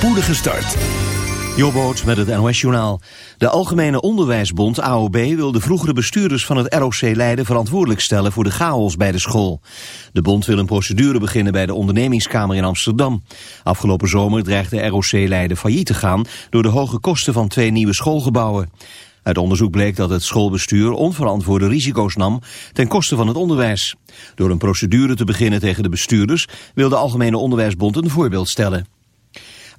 spoedige start. Jobboot met het NOS-journaal. De Algemene Onderwijsbond AOB wil de vroegere bestuurders van het ROC Leiden verantwoordelijk stellen voor de chaos bij de school. De bond wil een procedure beginnen bij de ondernemingskamer in Amsterdam. Afgelopen zomer dreigde ROC Leiden failliet te gaan door de hoge kosten van twee nieuwe schoolgebouwen. Uit onderzoek bleek dat het schoolbestuur onverantwoorde risico's nam ten koste van het onderwijs. Door een procedure te beginnen tegen de bestuurders wil de Algemene Onderwijsbond een voorbeeld stellen.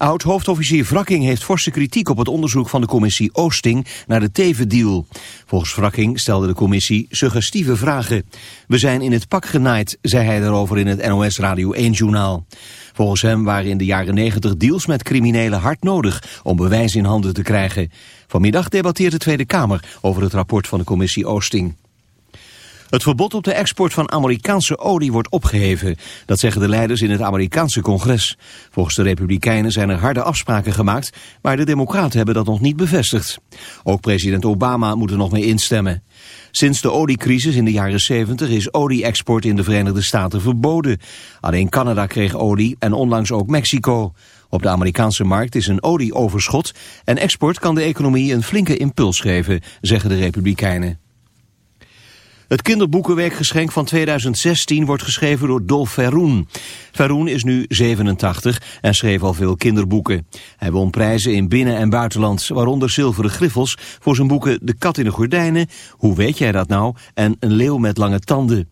Oud-hoofdofficier Wrakking heeft forse kritiek op het onderzoek van de commissie Oosting naar de Teven-deal. Volgens Wrakking stelde de commissie suggestieve vragen. We zijn in het pak genaaid, zei hij daarover in het NOS Radio 1-journaal. Volgens hem waren in de jaren 90 deals met criminelen hard nodig om bewijs in handen te krijgen. Vanmiddag debatteert de Tweede Kamer over het rapport van de commissie Oosting. Het verbod op de export van Amerikaanse olie wordt opgeheven. Dat zeggen de leiders in het Amerikaanse congres. Volgens de Republikeinen zijn er harde afspraken gemaakt, maar de Democraten hebben dat nog niet bevestigd. Ook president Obama moet er nog mee instemmen. Sinds de oliecrisis in de jaren 70 is olie-export in de Verenigde Staten verboden. Alleen Canada kreeg olie en onlangs ook Mexico. Op de Amerikaanse markt is een olieoverschot en export kan de economie een flinke impuls geven, zeggen de Republikeinen. Het kinderboekenweekgeschenk van 2016 wordt geschreven door Dolf Verroen. Verroen is nu 87 en schreef al veel kinderboeken. Hij won prijzen in binnen- en buitenland, waaronder zilveren griffels... voor zijn boeken De kat in de gordijnen, Hoe weet jij dat nou? en Een leeuw met lange tanden.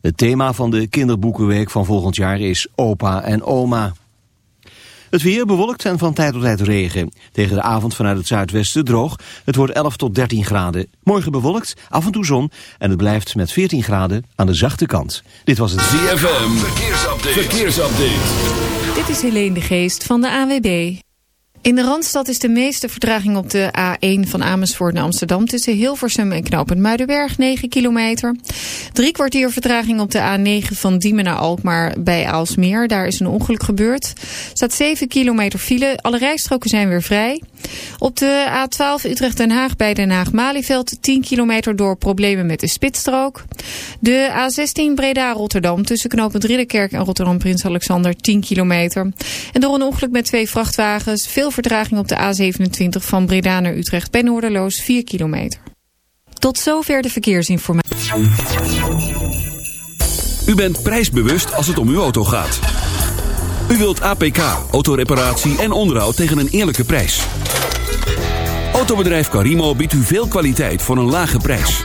Het thema van de kinderboekenweek van volgend jaar is opa en oma. Het weer bewolkt en van tijd tot tijd regen. Tegen de avond vanuit het zuidwesten droog. Het wordt 11 tot 13 graden. Morgen bewolkt, af en toe zon. En het blijft met 14 graden aan de zachte kant. Dit was het ZFM. Verkeersupdate. Verkeersupdate. Dit is Helene de Geest van de AWB. In de Randstad is de meeste vertraging op de A1 van Amersfoort naar Amsterdam... tussen Hilversum en Knoopend Muidenberg, 9 kilometer. Drie kwartier vertraging op de A9 van Diemen naar Alkmaar bij Aalsmeer. Daar is een ongeluk gebeurd. staat 7 kilometer file. Alle rijstroken zijn weer vrij. Op de A12 Utrecht-Den Haag bij Den Haag-Malieveld... 10 kilometer door problemen met de spitsstrook. De A16 Breda-Rotterdam tussen Knoopend Ridderkerk en Rotterdam-Prins Alexander... 10 kilometer. En door een ongeluk met twee vrachtwagens... veel vertraging op de A27 van Breda naar Utrecht bij Noorderloos 4 kilometer. Tot zover de verkeersinformatie. U bent prijsbewust als het om uw auto gaat. U wilt APK, autoreparatie en onderhoud tegen een eerlijke prijs. Autobedrijf Carimo biedt u veel kwaliteit voor een lage prijs.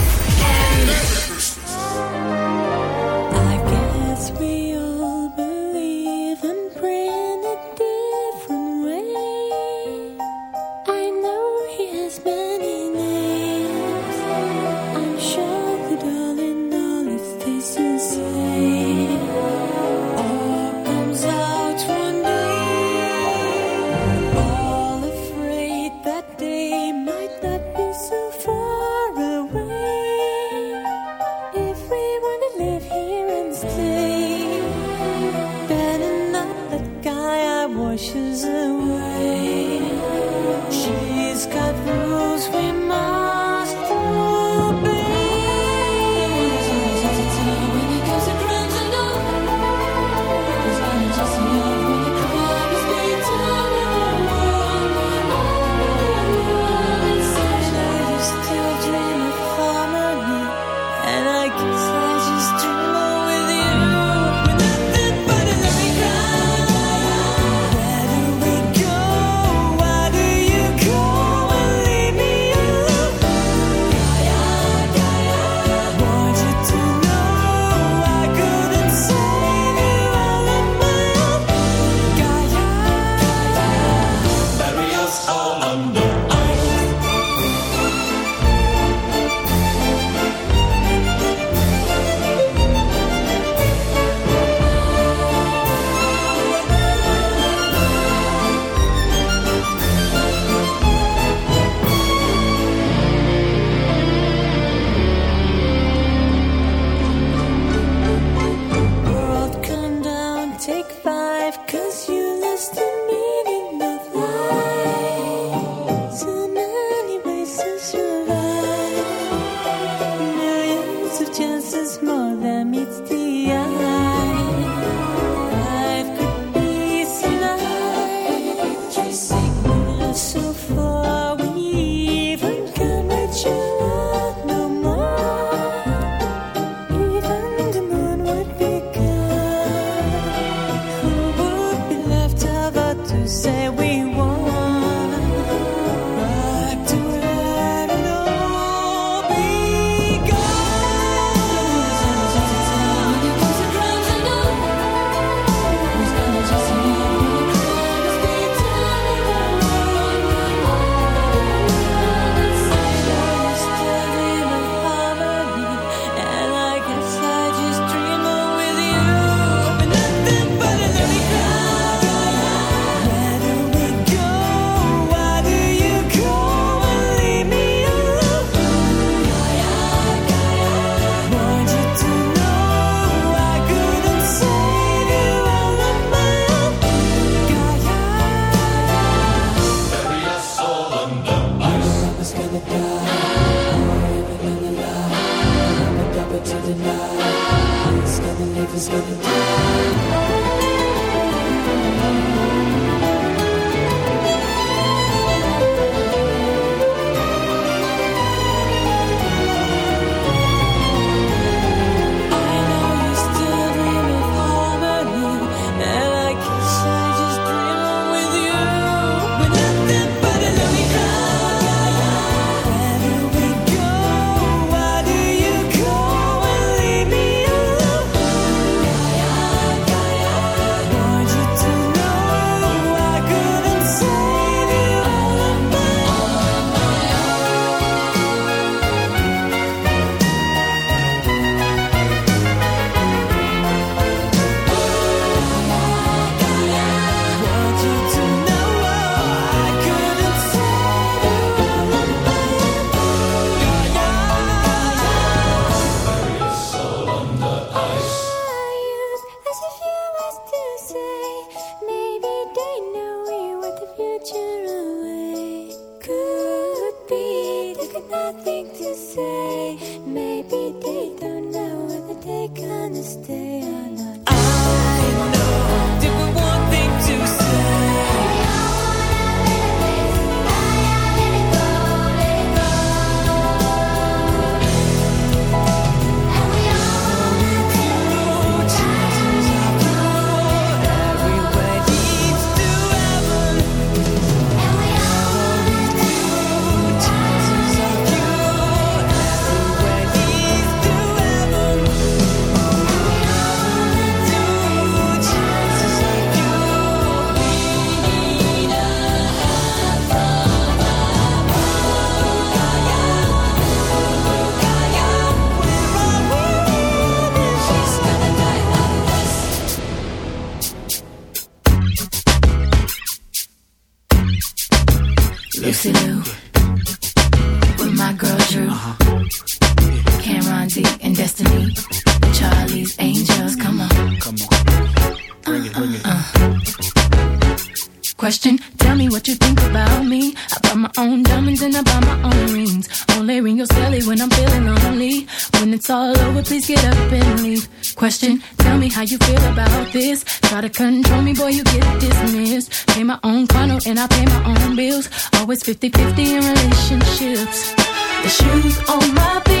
I pay my own bills. Always 50 50 in relationships. The shoes on my feet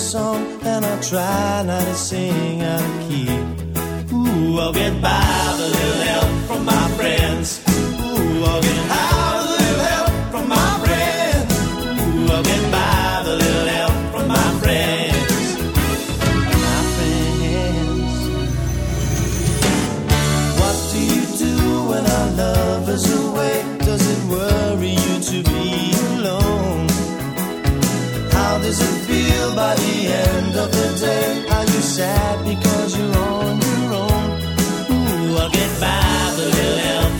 song and I try not to sing out of key. Ooh, I'll get by with a little help from my friends. Ooh, I'll get high. by the end of the day, are you sad because you're on your own? Ooh, I'll get by the little help.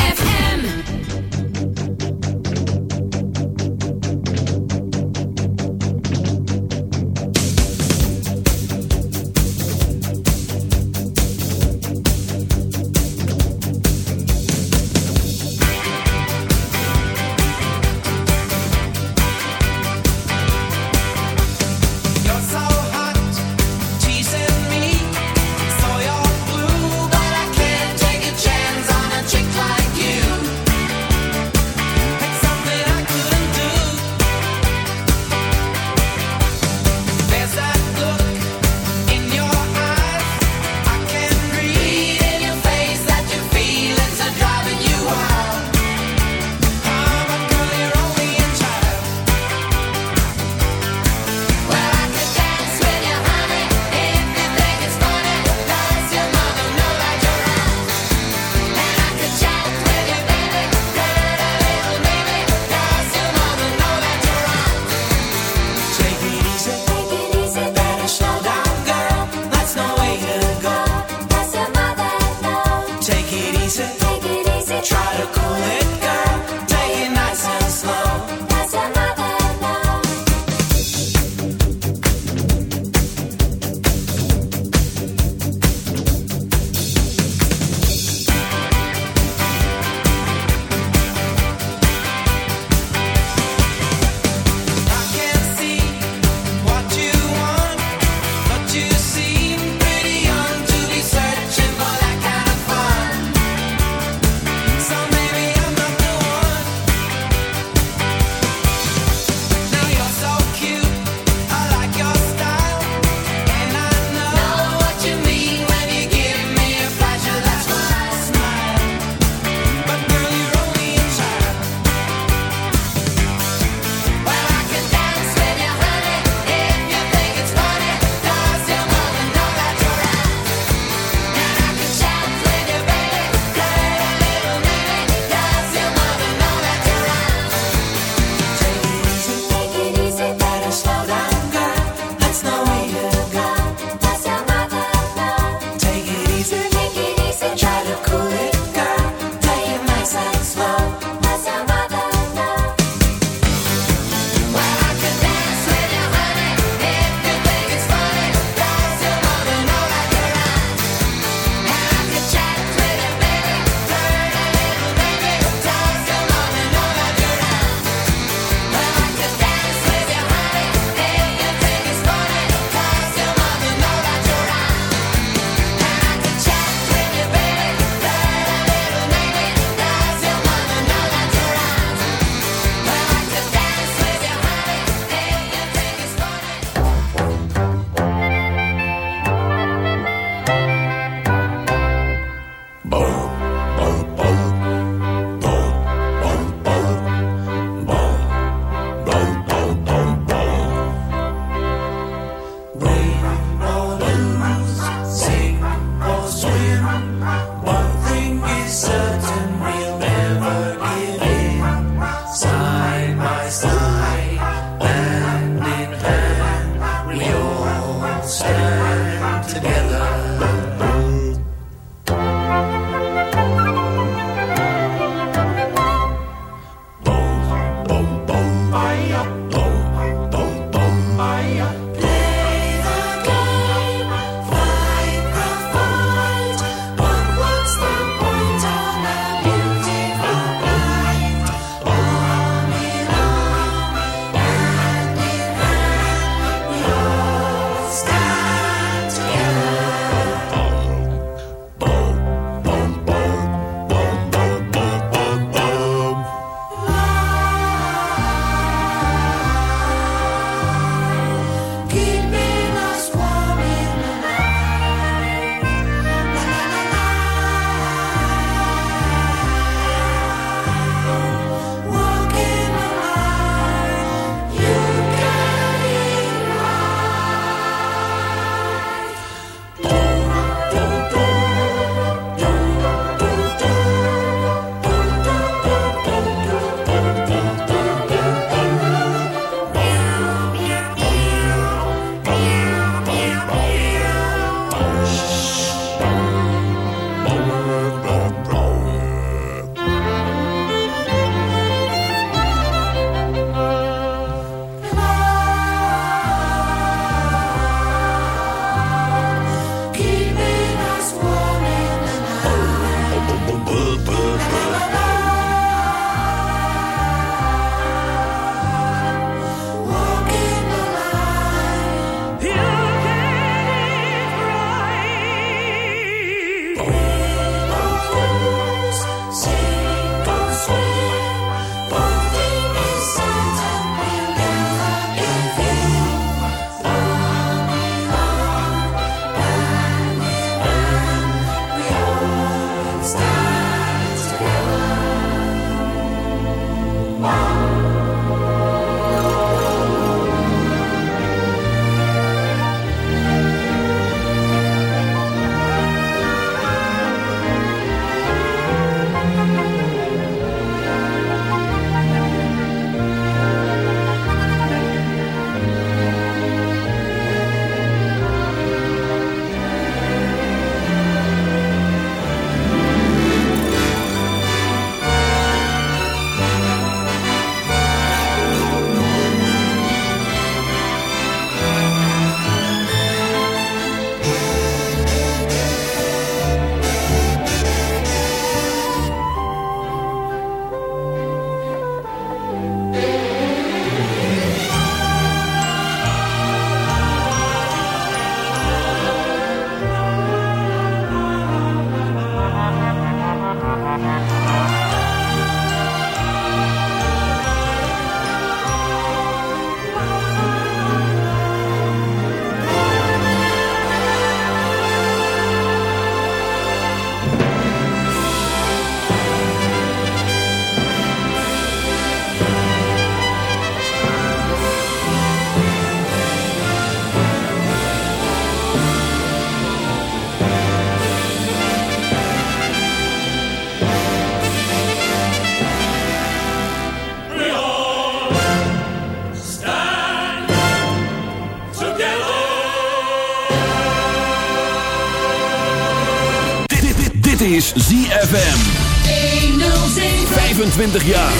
25 jaar.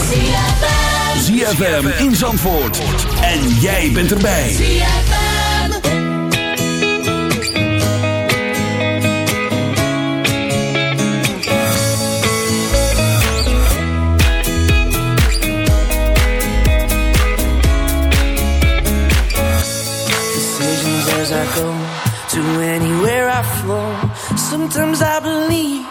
ZFM in Zandvoort. En jij bent erbij. Decisions as I go to anywhere I flow. Sometimes I believe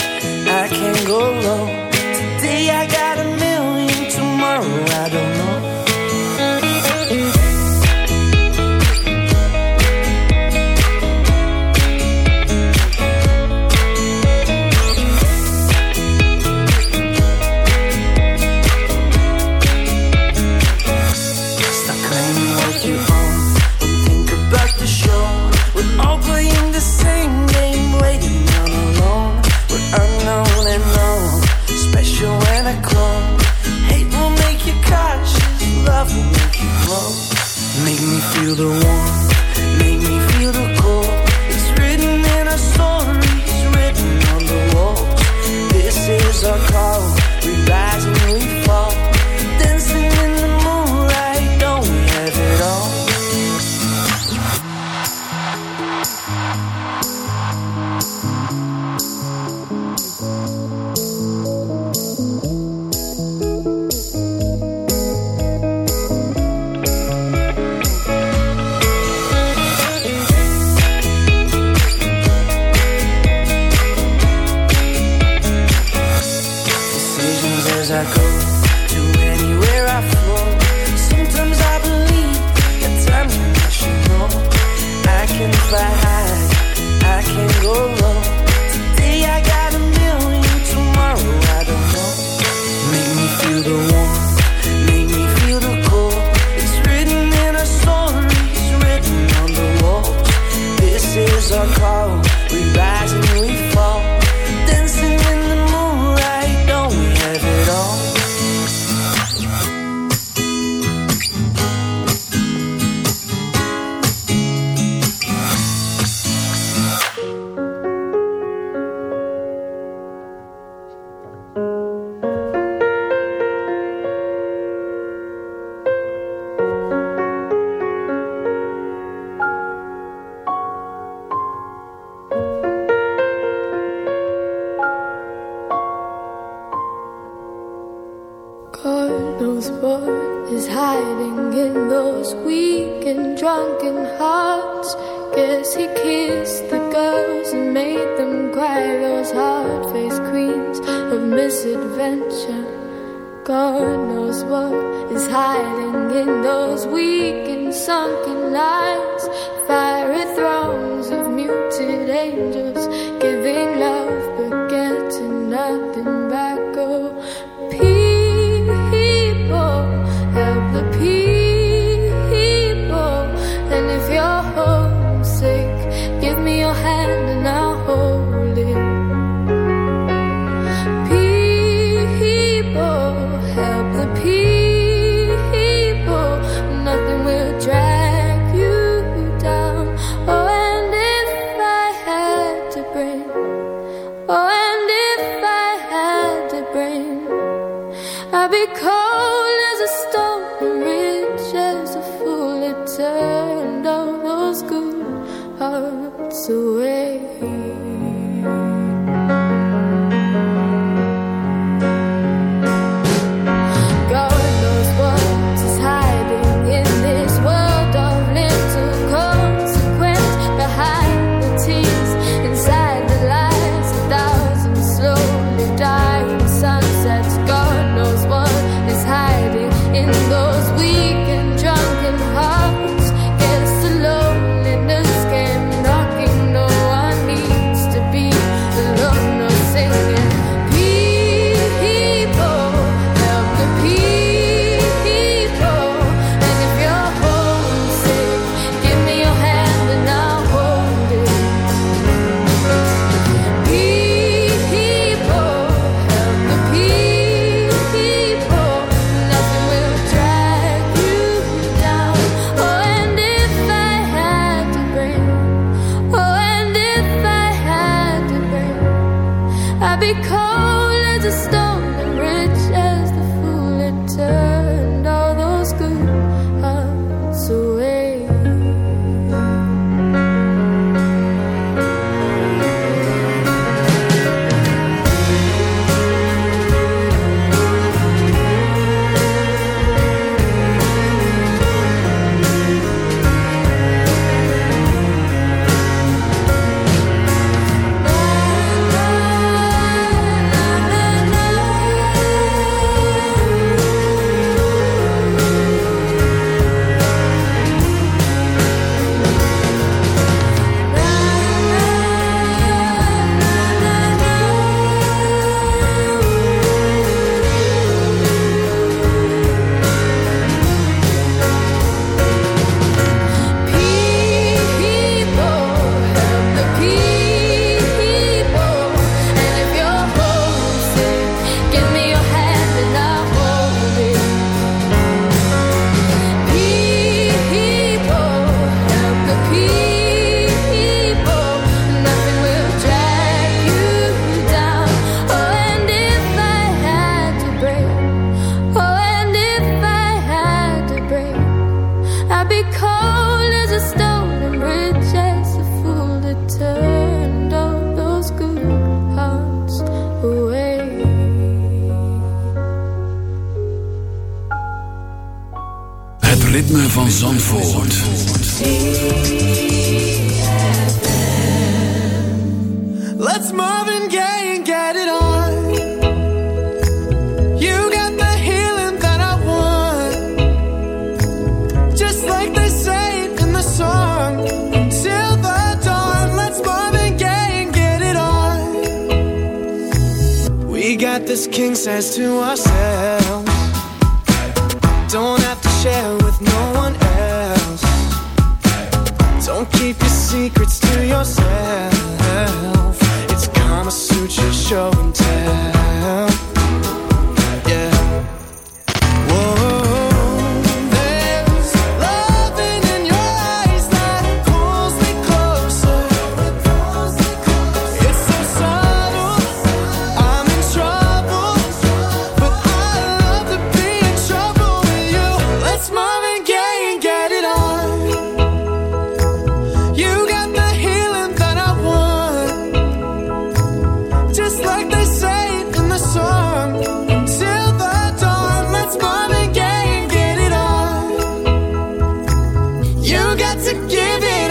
got to give it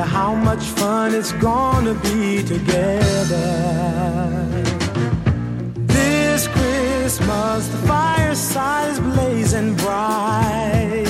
wonder how much fun it's gonna be together. This Christmas, the fireside is blazing bright.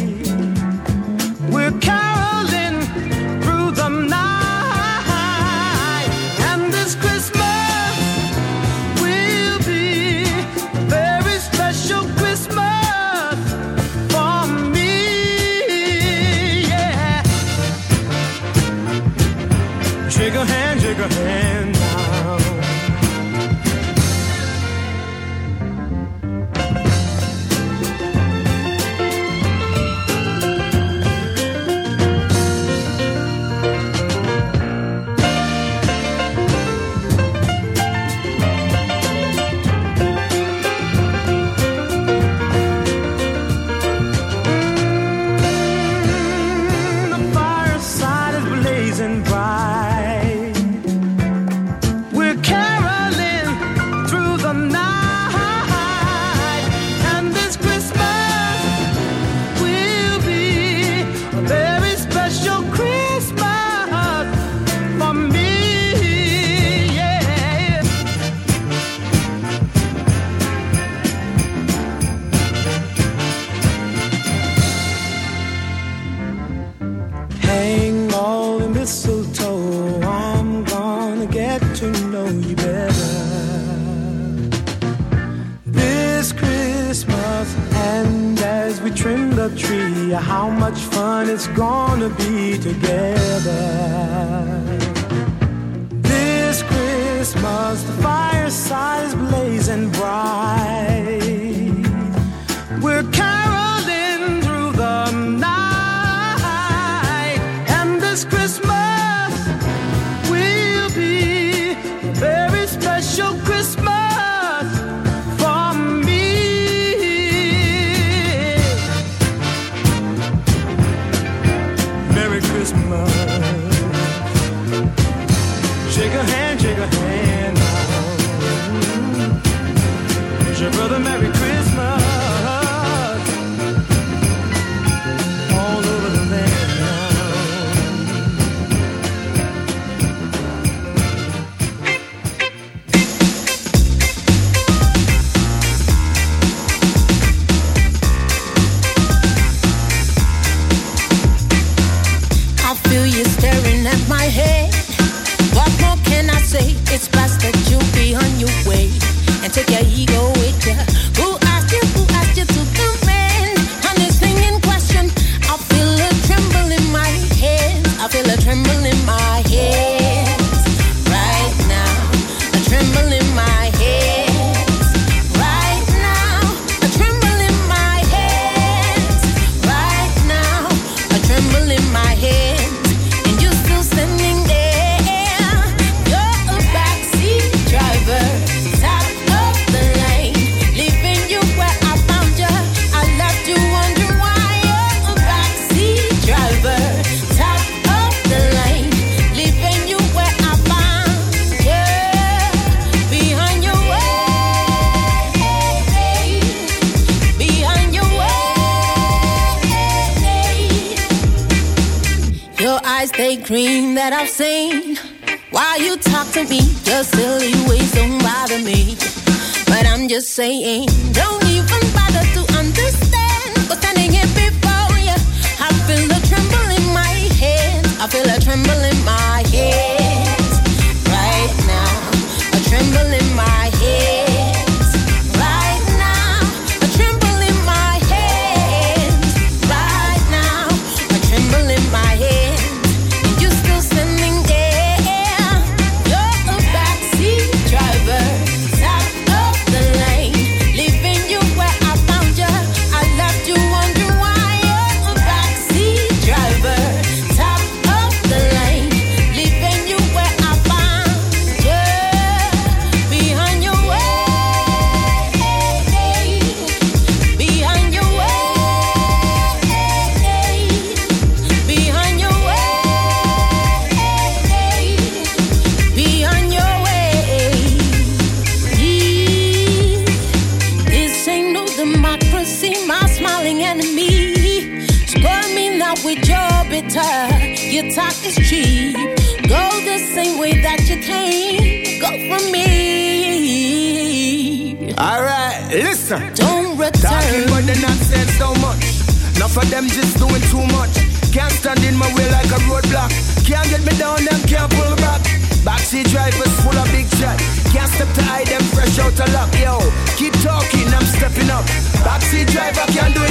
Taxi drivers full of big chat. Can't step to hide them fresh out of luck. Yo, keep talking, I'm stepping up. Taxi driver can't do it.